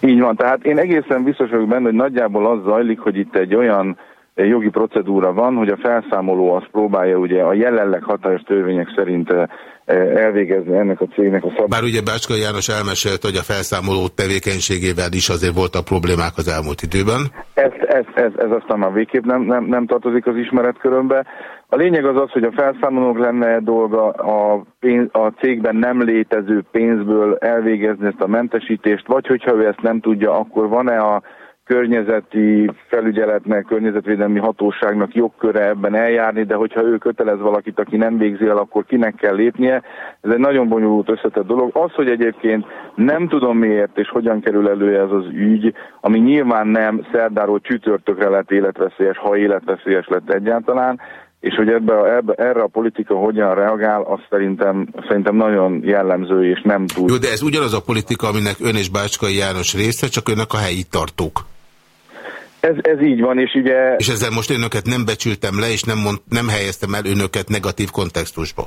Speaker 5: Így van, tehát én egészen biztos vagyok benne, hogy nagyjából az zajlik, hogy itt egy olyan jogi procedúra van, hogy a felszámoló azt próbálja ugye a jelenleg hatályos törvények szerint eh, elvégezni ennek a cégnek a szabályt.
Speaker 2: Bár ugye Bácska János elmesélt, hogy a felszámoló tevékenységével is azért voltak problémák az elmúlt időben.
Speaker 5: Ez, ez, ez, ez aztán már végképp nem, nem, nem tartozik az ismeretkörömbe. A lényeg az az, hogy a felszámolók lenne dolga a, pénz, a cégben nem létező pénzből elvégezni ezt a mentesítést, vagy hogyha ő ezt nem tudja, akkor van-e a környezeti felügyeletnek, környezetvédelmi hatóságnak jogköre ebben eljárni, de hogyha ő kötelez valakit, aki nem végzi el, akkor kinek kell lépnie. Ez egy nagyon bonyolult összetett dolog. Az, hogy egyébként nem tudom miért és hogyan kerül elő ez az ügy, ami nyilván nem szerdáról csütörtökre lett életveszélyes, ha életveszélyes lett egyáltalán, és hogy ebbe, ebbe, erre a politika hogyan reagál, az szerintem, szerintem nagyon jellemző, és nem túl.
Speaker 2: Jó, de ez ugyanaz a politika, aminek ön és Bácskai János része, csak önnek a helyi tartók.
Speaker 5: Ez, ez így van, és ugye...
Speaker 2: És ezzel most önöket nem becsültem le, és nem, mond, nem helyeztem el önöket negatív kontextusba.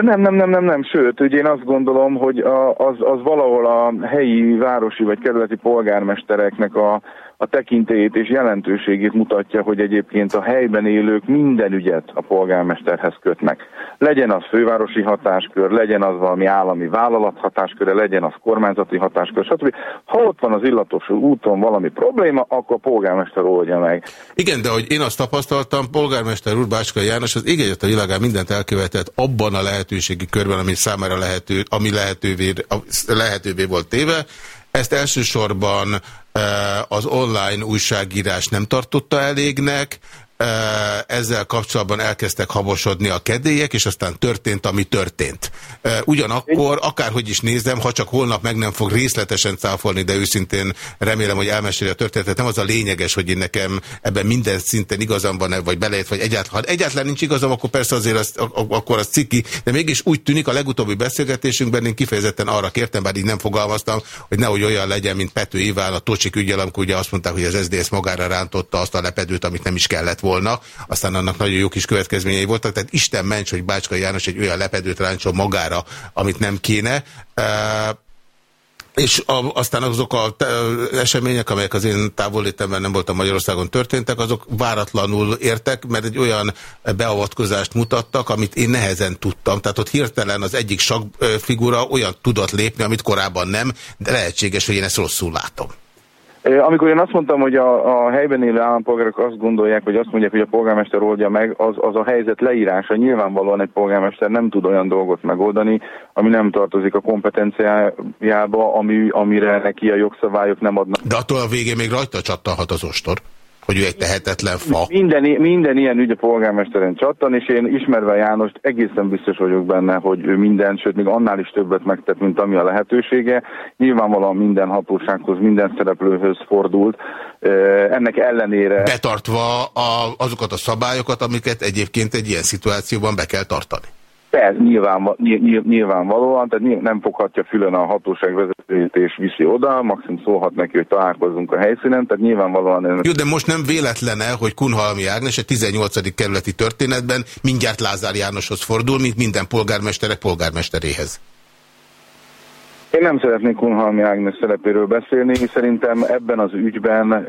Speaker 5: Nem, nem, nem, nem, nem, sőt, ugye én azt gondolom, hogy az, az valahol a helyi, városi vagy kerületi polgármestereknek a, a tekintélyét és jelentőségét mutatja, hogy egyébként a helyben élők minden ügyet a polgármesterhez kötnek. Legyen az fővárosi hatáskör, legyen az valami állami vállalat hatásköre, legyen az kormányzati hatáskör, stb. Ha ott van az illatos úton valami probléma, akkor a polgármester oldja meg.
Speaker 2: Igen, de hogy én azt tapasztaltam, polgármester úr Bácska János az égegyet a világán mindent elkövetett abban a lehetőségi körben, ami számára lehető, ami lehetővé, lehetővé volt téve, ezt elsősorban az online újságírás nem tartotta elégnek, ezzel kapcsolatban elkezdtek habosodni a kedélyek, és aztán történt, ami történt. Ugyanakkor, akárhogy is nézem, ha csak holnap meg nem fog részletesen cáfolni, de őszintén remélem, hogy elmeséli a történetet. Nem az a lényeges, hogy én nekem ebben minden szinten igazam van, -e, vagy belejött, vagy egyáltalán. Ha egyáltalán nincs igazam, akkor persze azért az, akkor az ciki, de mégis úgy tűnik a legutóbbi beszélgetésünkben én kifejezetten arra kértem, bár így nem fogalmaztam, hogy nehogy olyan legyen, mint Pető Iván a Tocsik ügyel, amikor ugye azt mondták, hogy az SZDSZ magára rántotta azt a lepedőt, amit nem is kellett volna, aztán annak nagyon jó kis következményei voltak, tehát Isten ments, hogy Bácska János egy olyan lepedőt ráncson magára, amit nem kéne. És a, aztán azok a te, események, amelyek az én távollétemben nem voltam Magyarországon történtek, azok váratlanul értek, mert egy olyan beavatkozást mutattak, amit én nehezen tudtam. Tehát ott hirtelen az egyik sakfigura olyan tudott lépni, amit korábban nem, de lehetséges, hogy én ezt rosszul látom.
Speaker 5: Amikor én azt mondtam, hogy a, a helyben élő állampolgárok azt gondolják, hogy azt mondják, hogy a polgármester oldja meg, az, az a helyzet leírása. Nyilvánvalóan egy polgármester nem tud olyan dolgot megoldani, ami nem tartozik a kompetenciájába, ami, amire neki a jogszabályok nem adnak.
Speaker 2: De attól a végén még rajta csattalhat az ostor hogy ő egy tehetetlen fa.
Speaker 5: Minden, minden ilyen ügy a polgármesteren csattan, és én ismerve Jánost egészen biztos vagyok benne, hogy ő minden, sőt még annál is többet megtett, mint ami a lehetősége. Nyilvánvalóan minden hatósághoz, minden szereplőhöz fordult. Ennek ellenére...
Speaker 2: Betartva a, azokat a szabályokat, amiket egyébként egy ilyen szituációban be kell tartani.
Speaker 5: Ez nyilván, nyilvánvalóan, tehát nem foghatja fülön a hatóság vezetőjét és viszi oda, maximum szólhat neki, hogy találkozunk a helyszínen, tehát nyilvánvalóan...
Speaker 2: Jó, de most nem véletlene, hogy Kunhalmi Ágnes a 18. kerületi történetben mindjárt Lázár Jánoshoz fordul, mint minden polgármesterek polgármesteréhez.
Speaker 5: Én nem szeretnék Kunhalmi Ágnes szerepéről beszélni, szerintem ebben az ügyben,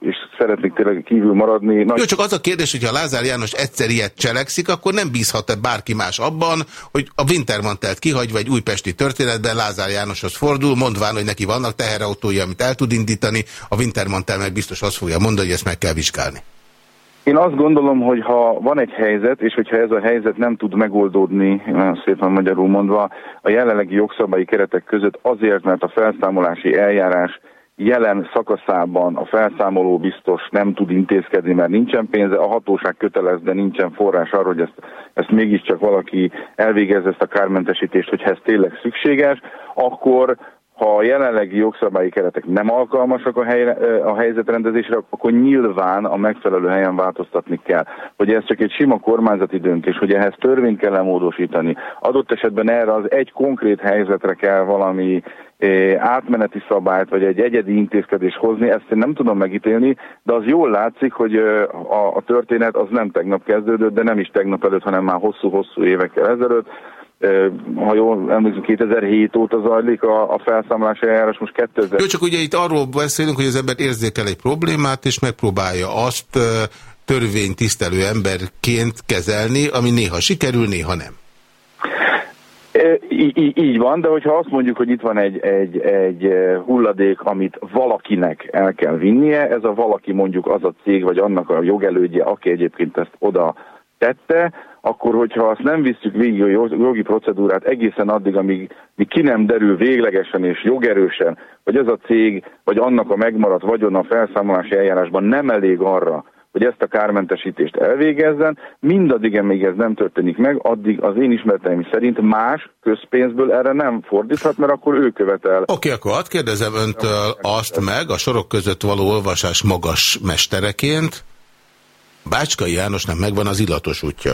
Speaker 5: és szeretnék tényleg kívül maradni.
Speaker 2: Jó, csak az a kérdés, hogyha Lázár János egyszer ilyet cselekszik, akkor nem bízhat-e bárki más abban, hogy a Wintermantelt kihagy, vagy újpesti történetben Lázár Jánoshoz fordul, mondván, hogy neki vannak teherautója, amit el tud indítani, a Wintermantel meg biztos azt fogja mondani, hogy ezt meg kell vizsgálni.
Speaker 5: Én azt gondolom, hogy ha van egy helyzet, és hogyha ez a helyzet nem tud megoldódni, nagyon szépen magyarul mondva, a jelenlegi jogszabályi keretek között azért, mert a felszámolási eljárás jelen szakaszában a felszámoló biztos nem tud intézkedni, mert nincsen pénze, a hatóság kötelez, de nincsen forrás arra, hogy ezt, ezt mégiscsak valaki elvégezze ezt a kármentesítést, hogyha ez tényleg szükséges, akkor ha a jelenlegi jogszabályi keretek nem alkalmasak a, hely, a helyzetrendezésre, akkor nyilván a megfelelő helyen változtatni kell. Hogy ez csak egy sima kormányzati döntés, hogy ehhez törvényt kell lemódosítani. Adott esetben erre az egy konkrét helyzetre kell valami átmeneti szabályt, vagy egy egyedi intézkedés hozni, ezt én nem tudom megítélni, de az jól látszik, hogy a, a történet az nem tegnap kezdődött, de nem is tegnap előtt, hanem már hosszú-hosszú évekkel ezelőtt ha jól emlékszem, 2007 óta zajlik a, a felszámolási eljárás, most 2000...
Speaker 2: Jó, csak ugye itt arról beszélünk, hogy az ember érzékel egy problémát, és megpróbálja azt törvénytisztelő emberként kezelni, ami néha sikerül, néha nem.
Speaker 5: Így, így van, de hogyha azt mondjuk, hogy itt van egy, egy, egy hulladék, amit valakinek el kell vinnie, ez a valaki mondjuk az a cég, vagy annak a jogelődje, aki egyébként ezt oda tette, akkor hogyha azt nem visszük végig a jogi procedúrát egészen addig, amíg, amíg ki nem derül véglegesen és jogerősen, hogy ez a cég, vagy annak a megmaradt vagyona a felszámolási eljárásban nem elég arra, hogy ezt a kármentesítést elvégezzen, mindaddig, amíg ez nem történik meg, addig az én ismereteim szerint más közpénzből erre nem fordíthat, mert akkor ő követel.
Speaker 2: Oké, okay, akkor hadd kérdezem öntől azt meg, a sorok között való olvasás magas mestereként, Bácskai Jánosnak megvan az illatos útja.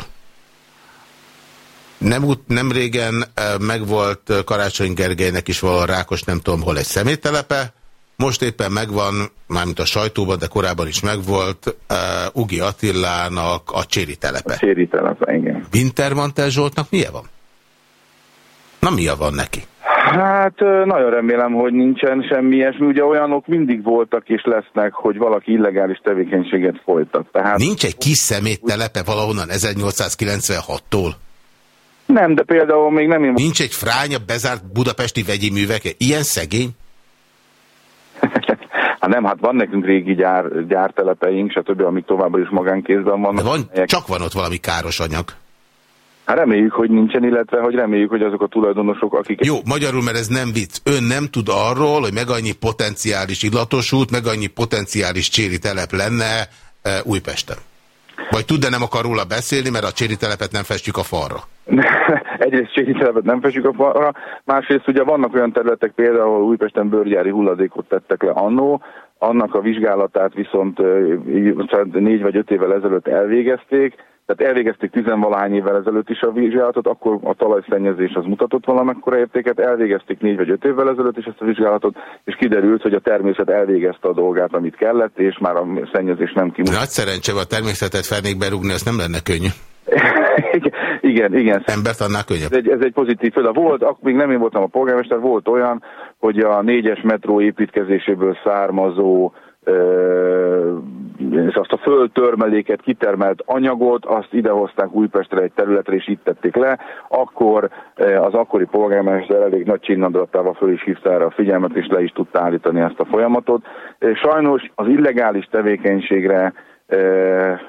Speaker 2: Nem, nem régen megvolt Karácsony Gergelynek is valahol Rákos, nem tudom hol egy szeméttelepe, most éppen megvan, mármint a sajtóban, de korábban is megvolt uh, Ugi Attilának a Cséri telepe. A
Speaker 5: Cséri telepe, igen.
Speaker 2: Wintermantel Zsoltnak milyen van? Na milyen van neki?
Speaker 5: Hát nagyon remélem, hogy nincsen semmi ilyesmi. Ugye olyanok mindig voltak és lesznek, hogy valaki illegális tevékenységet folytat.
Speaker 2: Tehát... Nincs egy kis szeméttelepe valahonnan 1896-tól?
Speaker 5: Nem, de például még nem...
Speaker 2: Nincs egy fránya bezárt budapesti vegyi műveke? Ilyen szegény?
Speaker 5: hát nem, hát van nekünk régi gyár, gyártelepeink, stb., amik továbbra is magánkézben vannak.
Speaker 2: De van, csak van ott valami káros anyag.
Speaker 5: Hát reméljük, hogy nincsen, illetve hogy reméljük, hogy azok a tulajdonosok, akik...
Speaker 2: Jó, magyarul, mert ez nem vicc. Ön nem tud arról, hogy meg annyi potenciális illatosút, meg annyi potenciális cséri telep lenne e, Újpesten. Vagy tud, de nem akar róla beszélni, mert a cséri telepet nem festjük a falra?
Speaker 5: Egyrészt cséri telepet nem festjük a falra, másrészt ugye vannak olyan területek például, ahol Újpesten bőrgyári hulladékot tettek le annó, annak a vizsgálatát viszont négy vagy öt évvel ezelőtt elvégezték, tehát elvégezték tizenvalahány évvel ezelőtt is a vizsgálatot, akkor a talajszennyezés az mutatott valamekkora értéket, elvégezték négy vagy öt évvel ezelőtt is ezt a vizsgálatot, és kiderült, hogy a természet elvégezte a dolgát, amit kellett, és már a szennyezés nem kimutat.
Speaker 2: Nagy szerencsé, a természetet felnék berúgni, az nem lenne könnyű.
Speaker 5: igen, igen.
Speaker 2: Embert annál könnyebb.
Speaker 5: Ez egy, ez egy pozitív példa. Volt, akkor még nem én voltam a polgármester, volt olyan, hogy a négyes metró építkezéséből származó és azt a földtörmeléket, kitermelt anyagot, azt idehozták Újpestre egy területre, és itt tették le, akkor az akkori polgármester elég nagy csinnadratával föl is hívta erre a figyelmet, és le is tudta állítani ezt a folyamatot. Sajnos az illegális tevékenységre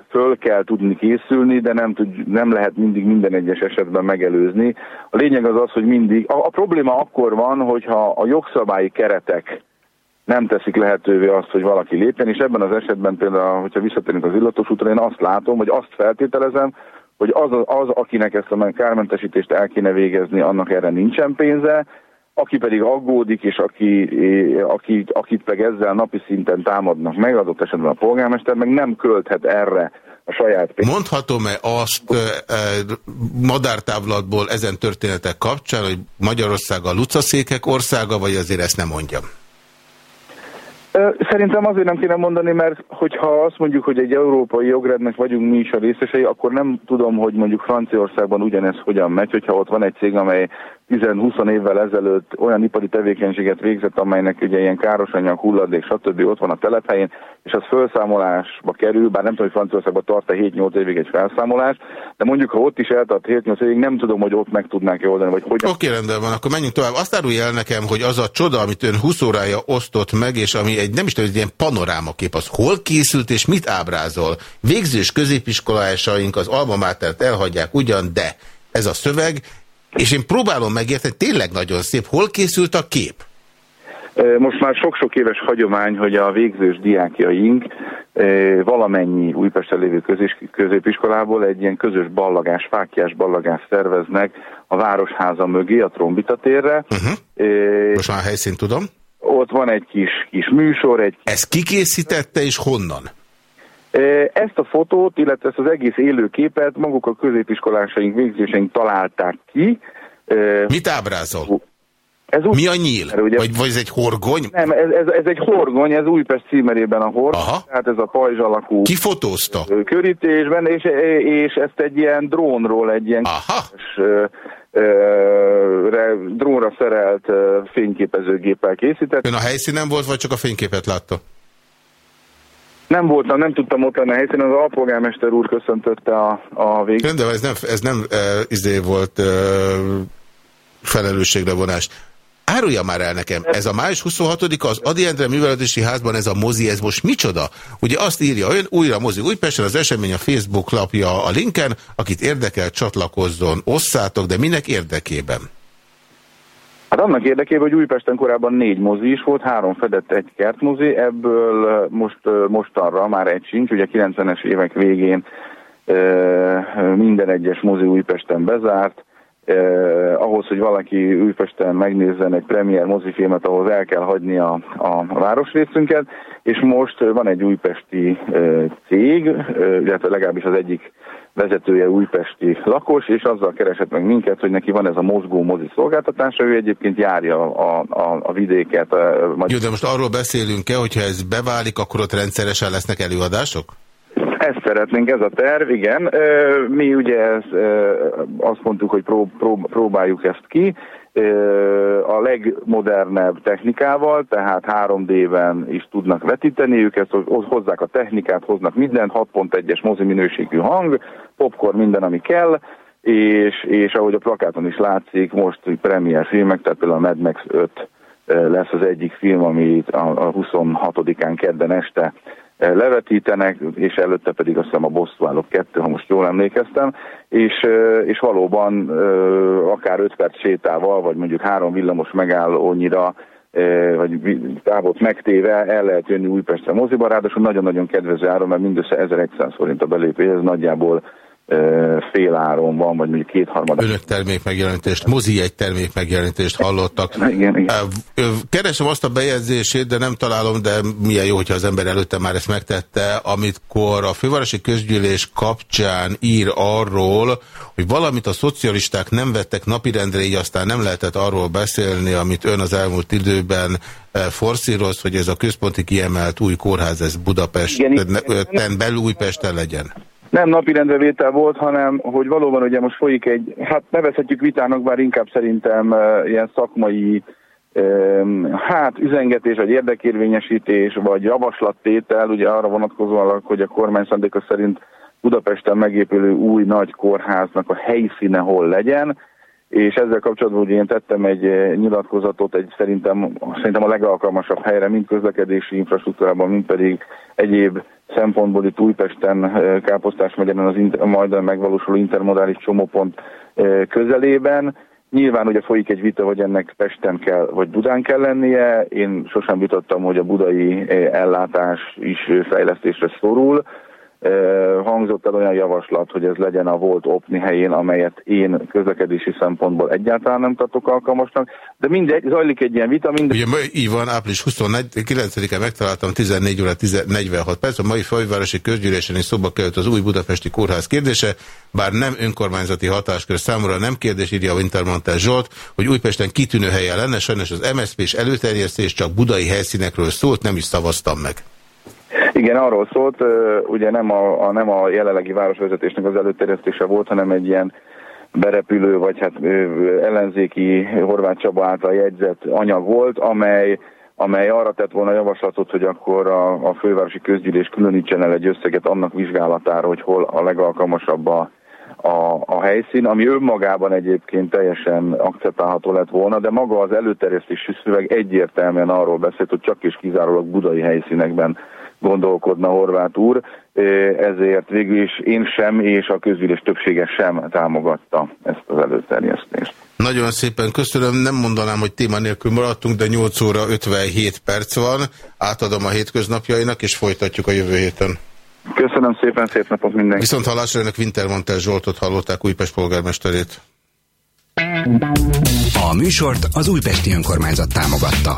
Speaker 5: föl kell tudni készülni, de nem, tud, nem lehet mindig minden egyes esetben megelőzni. A lényeg az az, hogy mindig, a, a probléma akkor van, hogyha a jogszabályi keretek nem teszik lehetővé azt, hogy valaki lépjen, és ebben az esetben például, hogyha visszatérünk az illatos útra, én azt látom, hogy azt feltételezem, hogy az, az, akinek ezt a kármentesítést el kéne végezni, annak erre nincsen pénze, aki pedig aggódik, és aki, aki, akit meg ezzel napi szinten támadnak meg, adott esetben a polgármester, meg nem költhet erre a saját pénzt.
Speaker 2: Mondhatom-e azt e, madártávlatból ezen történetek kapcsán, hogy Magyarország a lucaszékek országa, vagy azért ezt nem mondjam?
Speaker 5: Szerintem azért nem kéne mondani, mert hogyha azt mondjuk, hogy egy európai jogrendnek vagyunk mi is a részesei, akkor nem tudom, hogy mondjuk Franciaországban ugyanez hogyan megy, hogyha ott van egy cég, amely 10-20 évvel ezelőtt olyan ipari tevékenységet végzett, amelynek ugye ilyen káros anyag, hulladék, stb. ott van a telephelyén, és az felszámolásba kerül, bár nem tudom, hogy Franciaországban tart-e 7-8 évig egy felszámolás, de mondjuk, ha ott is eltart 7-8 évig, nem tudom, hogy ott meg tudnák-e oldani, vagy hogy.
Speaker 2: Oké, rendben van, akkor menjünk tovább. Azt árulj el nekem, hogy az a csoda, amit ön 20 órája osztott meg, és ami egy nem is tudom, egy ilyen panorámakép, az hol készült, és mit ábrázol? Végzős középiskolásaink az alma elhagyják ugyan, de ez a szöveg, és én próbálom megérteni, tényleg nagyon szép. Hol készült a kép?
Speaker 5: Most már sok-sok éves hagyomány, hogy a végzős diákjaink valamennyi Újpesten lévő középiskolából egy ilyen közös ballagás, fákjás ballagás szerveznek a Városháza mögé, a Trombitatérre. Uh
Speaker 2: mhm. -huh. Most már a helyszínt tudom.
Speaker 5: Ott van egy kis, kis műsor. Egy...
Speaker 2: Ez kikészítette és honnan?
Speaker 5: Ezt a fotót, illetve ezt az egész élő képet maguk a középiskolásaink, végzéseink találták ki.
Speaker 2: Mit ábrázol? Ez úgy, Mi a nyíl? Ugye, vagy, vagy ez egy horgony?
Speaker 5: Nem, ez, ez, ez egy horgony, ez Újpest címerében a horgony, Aha. tehát ez a pajzs alakú
Speaker 2: Ki fotózta?
Speaker 5: körítésben, és, és ezt egy ilyen drónról, egy ilyen
Speaker 2: Aha.
Speaker 5: Kis, re, drónra szerelt fényképezőgéppel készített.
Speaker 2: Ön a helyszínen volt, vagy csak a fényképet látta?
Speaker 5: Nem voltam, nem tudtam ott lenni a helyszínen, az alpolgármester úr köszöntötte a, a végét.
Speaker 2: De ez nem, ez nem uh, izé volt uh, felelősségre vonás. Árulja már el nekem, ez a május 26-a az Adi Endre Művelődési Házban ez a mozi, ez most micsoda? Ugye azt írja ön, újra mozi Újpesten, az esemény a Facebook lapja a linken, akit érdekel, csatlakozzon, osszátok, de minek érdekében?
Speaker 5: Hát annak érdekében, hogy Újpesten korábban négy mozi is volt, három fedett egy kertmozi, ebből most mostanra már egy sincs, ugye 90-es évek végén minden egyes mozi Újpesten bezárt, Eh, ahhoz, hogy valaki Újpesten megnézzen egy premier mozifilmet, ahhoz el kell hagyni a, a városrészünket, és most van egy újpesti eh, cég, illetve legalábbis az egyik vezetője újpesti lakos, és azzal keresett meg minket, hogy neki van ez a mozgó mozi szolgáltatása, ő egyébként járja a, a, a vidéket. A,
Speaker 2: Jó, de most arról beszélünk-e, hogyha ez beválik, akkor ott rendszeresen lesznek előadások?
Speaker 5: Ezt szeretnénk, ez a terv, igen. Mi ugye ezt, azt mondtuk, hogy prób prób próbáljuk ezt ki a legmodernebb technikával, tehát 3D-ben is tudnak vetíteni, ők ezt hozzák a technikát, hoznak mindent, 6.1-es mozi minőségű hang, popcorn, minden, ami kell, és, és ahogy a plakáton is látszik, most premier filmek, tehát például a Mad Max 5 lesz az egyik film, ami a 26-án kedden este levetítenek, és előtte pedig azt hiszem a Bosszúállók kettő, ha most jól emlékeztem, és, és valóban akár öt perc sétával, vagy mondjuk három villamos megállónyira vagy távot megtéve el lehet jönni Újpestre moziba, ráadásul nagyon-nagyon kedvező áron, mert mindössze 1100 forint a belépés, ez nagyjából fél áron van, vagy mondjuk kétharmad.
Speaker 2: Önök termékmegjelenítést, mozi egy termékmegjelenítést hallottak.
Speaker 5: igen, igen.
Speaker 2: Keresem azt a bejegyzését, de nem találom, de milyen jó, hogyha az ember előtte már ezt megtette, amikor a fővárosi közgyűlés kapcsán ír arról, hogy valamit a szocialisták nem vettek napirendre, így aztán nem lehetett arról beszélni, amit ön az elmúlt időben forszíroz, hogy ez a központi kiemelt új kórház, ez Budapest, igen, igen. belül Újpesten legyen
Speaker 5: nem napirendbevétel volt, hanem hogy valóban ugye most folyik egy, hát nevezhetjük vitának, bár inkább szerintem ilyen szakmai hát üzengetés, vagy érdekérvényesítés, vagy javaslattétel, ugye arra vonatkozóan, hogy a kormány szándéka szerint Budapesten megépülő új nagy kórháznak a helyszíne hol legyen, és ezzel kapcsolatban ugye én tettem egy nyilatkozatot egy szerintem, szerintem a legalkalmasabb helyre, mind közlekedési infrastruktúrában, mind pedig egyéb szempontból itt Újpesten, eh, Káposztás megyen az inter, majd megvalósuló intermodális csomópont eh, közelében. Nyilván ugye folyik egy vita, hogy ennek Pesten kell, vagy Budán kell lennie. Én sosem vitattam, hogy a budai eh, ellátás is fejlesztésre szorul hangzott el olyan javaslat, hogy ez legyen a volt OPNI helyén, amelyet én közlekedési szempontból egyáltalán nem tartok alkalmasnak, de mindegy, zajlik egy ilyen vita. Mindegy.
Speaker 2: Ugye így van, április 29-e megtaláltam 14 óra 46 perc, a mai fővárosi közgyűlésen is szóba került az új budapesti kórház kérdése, bár nem önkormányzati hatáskör számomra nem kérdés, írja a Wintermantel Zsolt, hogy Újpesten kitűnő helye lenne, sajnos az MSZP és előterjesztés csak budai helyszínekről szólt, nem is szavaztam meg.
Speaker 5: Igen, arról szólt, ugye nem a, a, nem a jelenlegi városvezetésnek az előterjesztése volt, hanem egy ilyen berepülő, vagy hát ellenzéki Horváth Csaba által jegyzett anyag volt, amely, amely arra tett volna javaslatot, hogy akkor a, a fővárosi közgyűlés különítsen el egy összeget annak vizsgálatára, hogy hol a legalkalmasabb a, a, a helyszín, ami önmagában egyébként teljesen akceptálható lett volna, de maga az előterjesztési szöveg egyértelműen arról beszélt, hogy csak és kizárólag budai helyszínekben gondolkodna Horváth úr, ezért végül is én sem és a közülés többsége sem támogatta ezt az előterjesztést.
Speaker 2: Nagyon szépen köszönöm, nem mondanám, hogy téma nélkül maradtunk, de 8 óra 57 perc van, átadom a hétköznapjainak, és folytatjuk a jövő héten.
Speaker 5: Köszönöm szépen, szép napot mindenkinek.
Speaker 2: Viszont hallásra önök Wintermantel Zsoltot hallották Újpest polgármesterét.
Speaker 1: A műsort az Újpesti Önkormányzat támogatta.